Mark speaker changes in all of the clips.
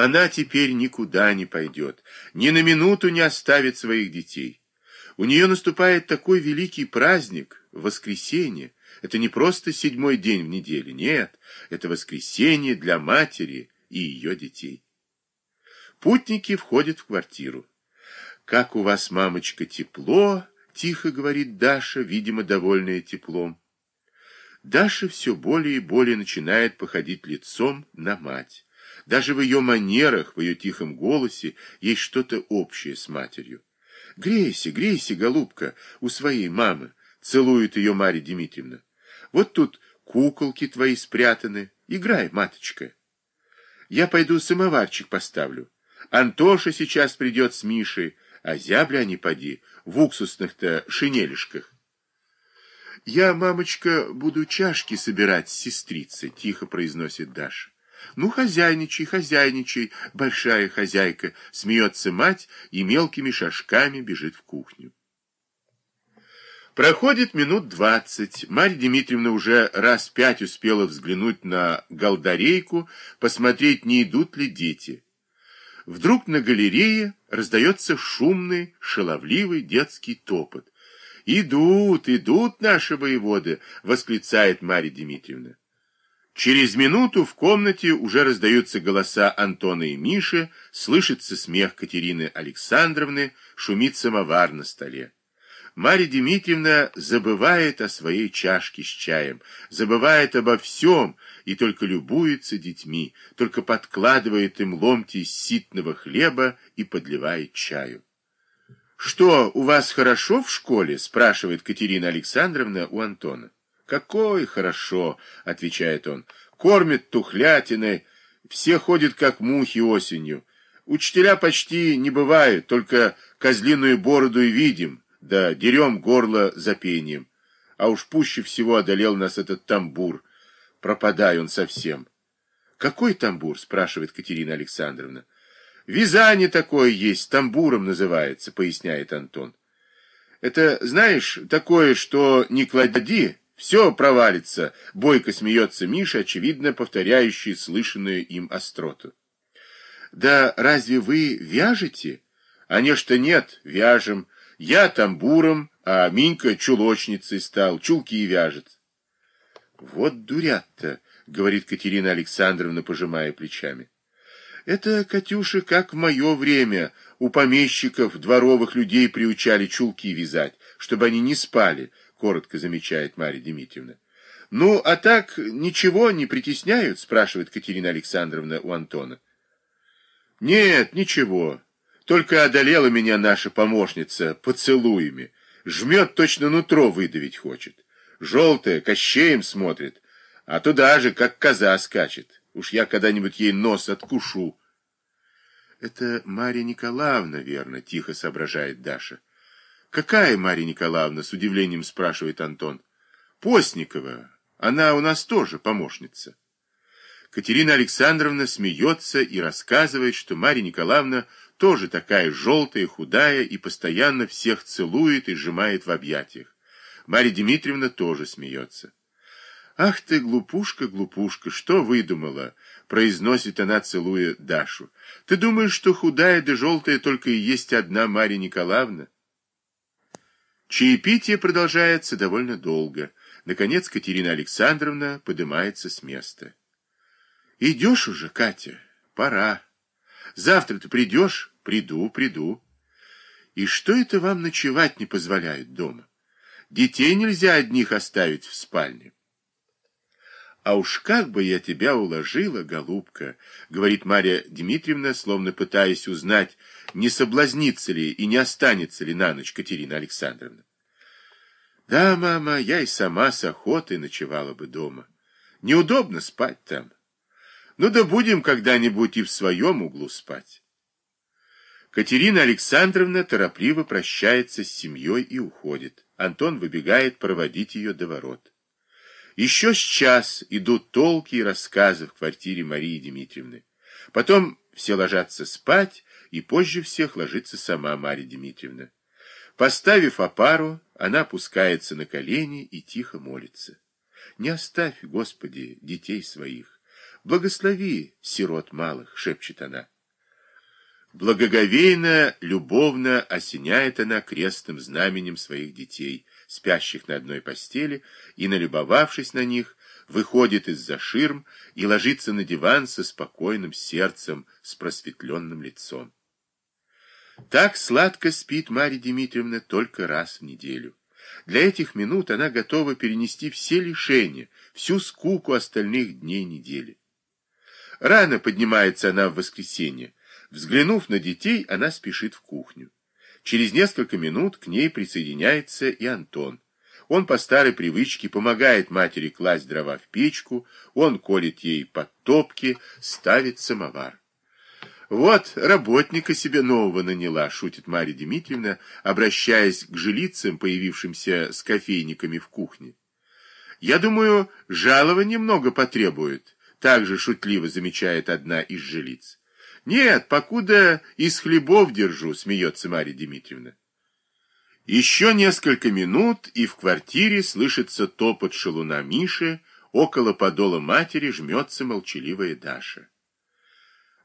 Speaker 1: Она теперь никуда не пойдет, ни на минуту не оставит своих детей. У нее наступает такой великий праздник, воскресенье. Это не просто седьмой день в неделе, нет, это воскресенье для матери и ее детей. Путники входят в квартиру. «Как у вас, мамочка, тепло!» — тихо говорит Даша, видимо, довольная теплом. Даша все более и более начинает походить лицом на мать. Даже в ее манерах, в ее тихом голосе есть что-то общее с матерью. «Грейся, грейся, голубка, у своей мамы!» — целует ее Марья Дмитриевна. «Вот тут куколки твои спрятаны. Играй, маточка. Я пойду самоварчик поставлю. Антоша сейчас придет с Мишей, а зябля они поди в уксусных-то шинелишках. «Я, мамочка, буду чашки собирать с сестрицей», — тихо произносит Даша. «Ну, хозяйничай, хозяйничай, большая хозяйка», — смеется мать и мелкими шажками бежит в кухню. Проходит минут двадцать. Марья Дмитриевна уже раз пять успела взглянуть на голдарейку, посмотреть, не идут ли дети. Вдруг на галерее раздается шумный, шаловливый детский топот. «Идут, идут наши воеводы!» — восклицает Марья Дмитриевна. Через минуту в комнате уже раздаются голоса Антона и Миши, слышится смех Катерины Александровны, шумит самовар на столе. Марья Дмитриевна забывает о своей чашке с чаем, забывает обо всем и только любуется детьми, только подкладывает им ломти из ситного хлеба и подливает чаю. «Что, у вас хорошо в школе?» – спрашивает Катерина Александровна у Антона. «Какой хорошо!» – отвечает он. «Кормят тухлятиной, все ходят как мухи осенью. Учителя почти не бывают, только козлиную бороду и видим, да дерем горло за пением. А уж пуще всего одолел нас этот тамбур. Пропадай он совсем». «Какой тамбур?» – спрашивает Катерина Александровна. Вязание такое есть, тамбуром называется, поясняет Антон. Это, знаешь, такое, что не клади, все провалится, бойко смеется Миша, очевидно повторяющий слышанную им остроту. Да разве вы вяжете? А не нет, вяжем. Я тамбуром, а Минька чулочницей стал, чулки вяжет. Вот дурят-то, говорит Катерина Александровна, пожимая плечами. Это, Катюша, как в мое время у помещиков дворовых людей приучали чулки вязать, чтобы они не спали, коротко замечает Марья Дмитриевна. Ну, а так ничего не притесняют, спрашивает Катерина Александровна у Антона. Нет, ничего. Только одолела меня наша помощница поцелуями. Жмет точно нутро выдавить хочет. Желтая, кощеем смотрит, а туда же, как коза скачет. Уж я когда-нибудь ей нос откушу. Это Марья Николаевна, верно, тихо соображает Даша. Какая Марья Николаевна, с удивлением спрашивает Антон. Постникова. Она у нас тоже помощница. Катерина Александровна смеется и рассказывает, что Марья Николаевна тоже такая желтая, худая и постоянно всех целует и сжимает в объятиях. Марья Дмитриевна тоже смеется. «Ах ты, глупушка, глупушка, что выдумала?» — произносит она, целуя Дашу. «Ты думаешь, что худая да желтая только и есть одна Марья Николаевна?» Чаепитие продолжается довольно долго. Наконец Катерина Александровна поднимается с места. «Идешь уже, Катя? Пора. Завтра ты придешь?» «Приду, приду». «И что это вам ночевать не позволяют дома? Детей нельзя одних оставить в спальне». А уж как бы я тебя уложила, голубка, говорит Марья Дмитриевна, словно пытаясь узнать, не соблазнится ли и не останется ли на ночь Катерина Александровна. Да, мама, я и сама с охотой ночевала бы дома. Неудобно спать там. Ну да будем когда-нибудь и в своем углу спать. Катерина Александровна торопливо прощается с семьей и уходит. Антон выбегает проводить ее до ворот. Еще с час идут толки и рассказы в квартире Марии Дмитриевны. Потом все ложатся спать, и позже всех ложится сама Мария Дмитриевна. Поставив опару, она опускается на колени и тихо молится. Не оставь, Господи, детей своих. Благослови сирот малых, шепчет она. Благоговейно, любовно осеняет она крестным знаменем своих детей, спящих на одной постели, и, налюбовавшись на них, выходит из-за ширм и ложится на диван со спокойным сердцем, с просветленным лицом. Так сладко спит Марья Дмитриевна только раз в неделю. Для этих минут она готова перенести все лишения, всю скуку остальных дней недели. Рано поднимается она в воскресенье. Взглянув на детей, она спешит в кухню. Через несколько минут к ней присоединяется и Антон. Он по старой привычке помогает матери класть дрова в печку, он колет ей подтопки, ставит самовар. Вот работника себе нового наняла, шутит Марья Дмитриевна, обращаясь к жилицам, появившимся с кофейниками в кухне. Я думаю, жалование немного потребует, также шутливо замечает одна из жилиц. Нет, покуда из хлебов держу, смеется Марья Дмитриевна. Еще несколько минут, и в квартире слышится топот шалуна Миши, около подола матери жмется молчаливая Даша.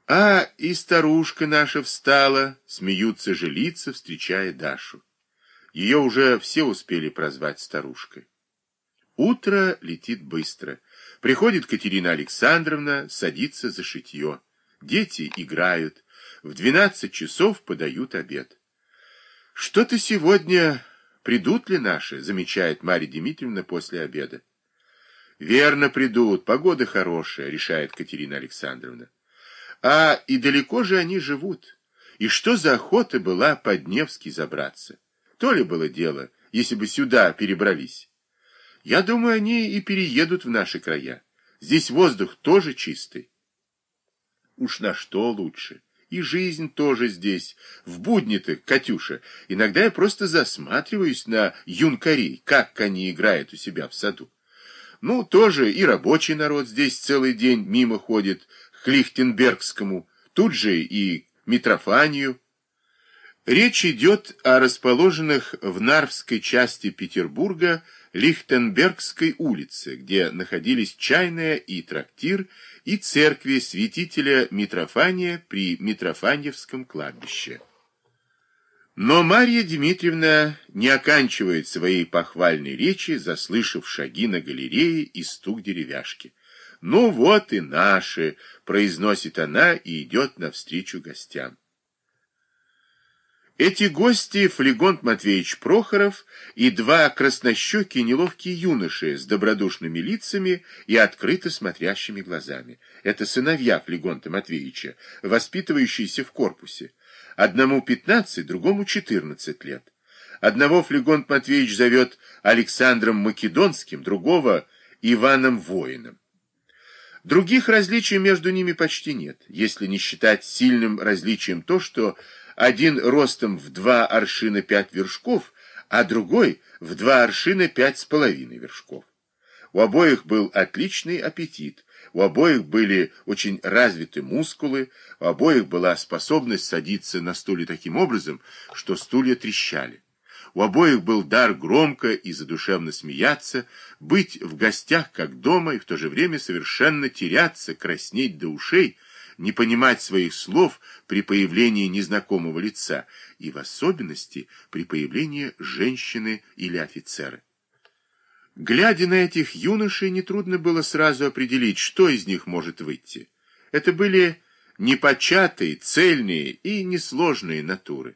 Speaker 1: А и старушка наша встала, смеются жилицы, встречая Дашу. Ее уже все успели прозвать старушкой. Утро летит быстро. Приходит Катерина Александровна, садится за шитье. Дети играют. В двенадцать часов подают обед. Что-то сегодня придут ли наши, замечает Марья Дмитриевна после обеда. Верно придут, погода хорошая, решает Катерина Александровна. А и далеко же они живут. И что за охота была под Невский забраться? То ли было дело, если бы сюда перебрались. Я думаю, они и переедут в наши края. Здесь воздух тоже чистый. Уж на что лучше. И жизнь тоже здесь. В будни-то, Катюша, иногда я просто засматриваюсь на юнкарей, как они играют у себя в саду. Ну, тоже и рабочий народ здесь целый день мимо ходит, к Лихтенбергскому, тут же и Митрофанию. Речь идет о расположенных в Нарвской части Петербурга Лихтенбергской улице, где находились чайная и трактир, и церкви святителя Митрофания при Митрофаньевском кладбище. Но Марья Дмитриевна не оканчивает своей похвальной речи, заслышав шаги на галерее и стук деревяшки. «Ну вот и наши», — произносит она и идет навстречу гостям. Эти гости Флегонт Матвеевич Прохоров и два краснощекие неловкие юноши с добродушными лицами и открыто смотрящими глазами. Это сыновья Флегонта Матвеевича, воспитывающиеся в корпусе. Одному пятнадцать, другому четырнадцать лет. Одного Флегонт Матвеевич зовет Александром Македонским, другого Иваном Воином. Других различий между ними почти нет, если не считать сильным различием то, что один ростом в два аршина пять вершков, а другой в два аршина пять с половиной вершков. У обоих был отличный аппетит, у обоих были очень развиты мускулы, у обоих была способность садиться на стуле таким образом, что стулья трещали. У обоих был дар громко и задушевно смеяться, быть в гостях как дома и в то же время совершенно теряться, краснеть до ушей, не понимать своих слов при появлении незнакомого лица и в особенности при появлении женщины или офицера. Глядя на этих юношей, нетрудно было сразу определить, что из них может выйти. Это были непочатые, цельные и несложные натуры.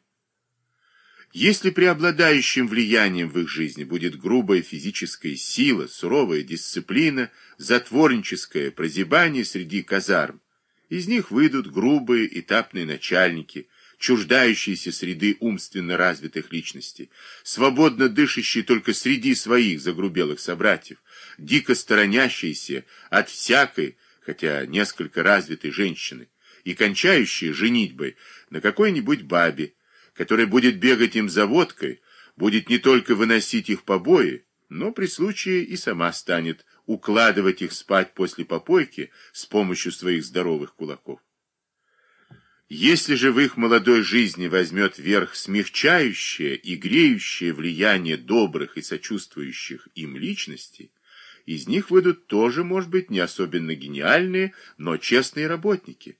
Speaker 1: Если преобладающим влиянием в их жизни будет грубая физическая сила, суровая дисциплина, затворническое прозябание среди казарм, из них выйдут грубые этапные начальники, чуждающиеся среды умственно развитых личностей, свободно дышащие только среди своих загрубелых собратьев, дико сторонящиеся от всякой, хотя несколько развитой женщины, и кончающие женитьбой на какой-нибудь бабе, который будет бегать им за водкой, будет не только выносить их побои, но при случае и сама станет укладывать их спать после попойки с помощью своих здоровых кулаков. Если же в их молодой жизни возьмет верх смягчающее и греющее влияние добрых и сочувствующих им личностей, из них выйдут тоже, может быть, не особенно гениальные, но честные работники.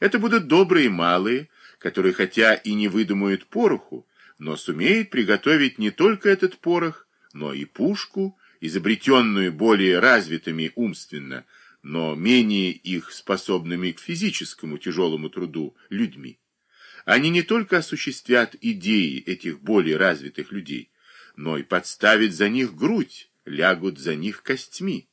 Speaker 1: Это будут добрые малые, которые хотя и не выдумают пороху, но сумеют приготовить не только этот порох, но и пушку, изобретенную более развитыми умственно, но менее их способными к физическому тяжелому труду людьми. Они не только осуществят идеи этих более развитых людей, но и подставят за них грудь, лягут за них костьми.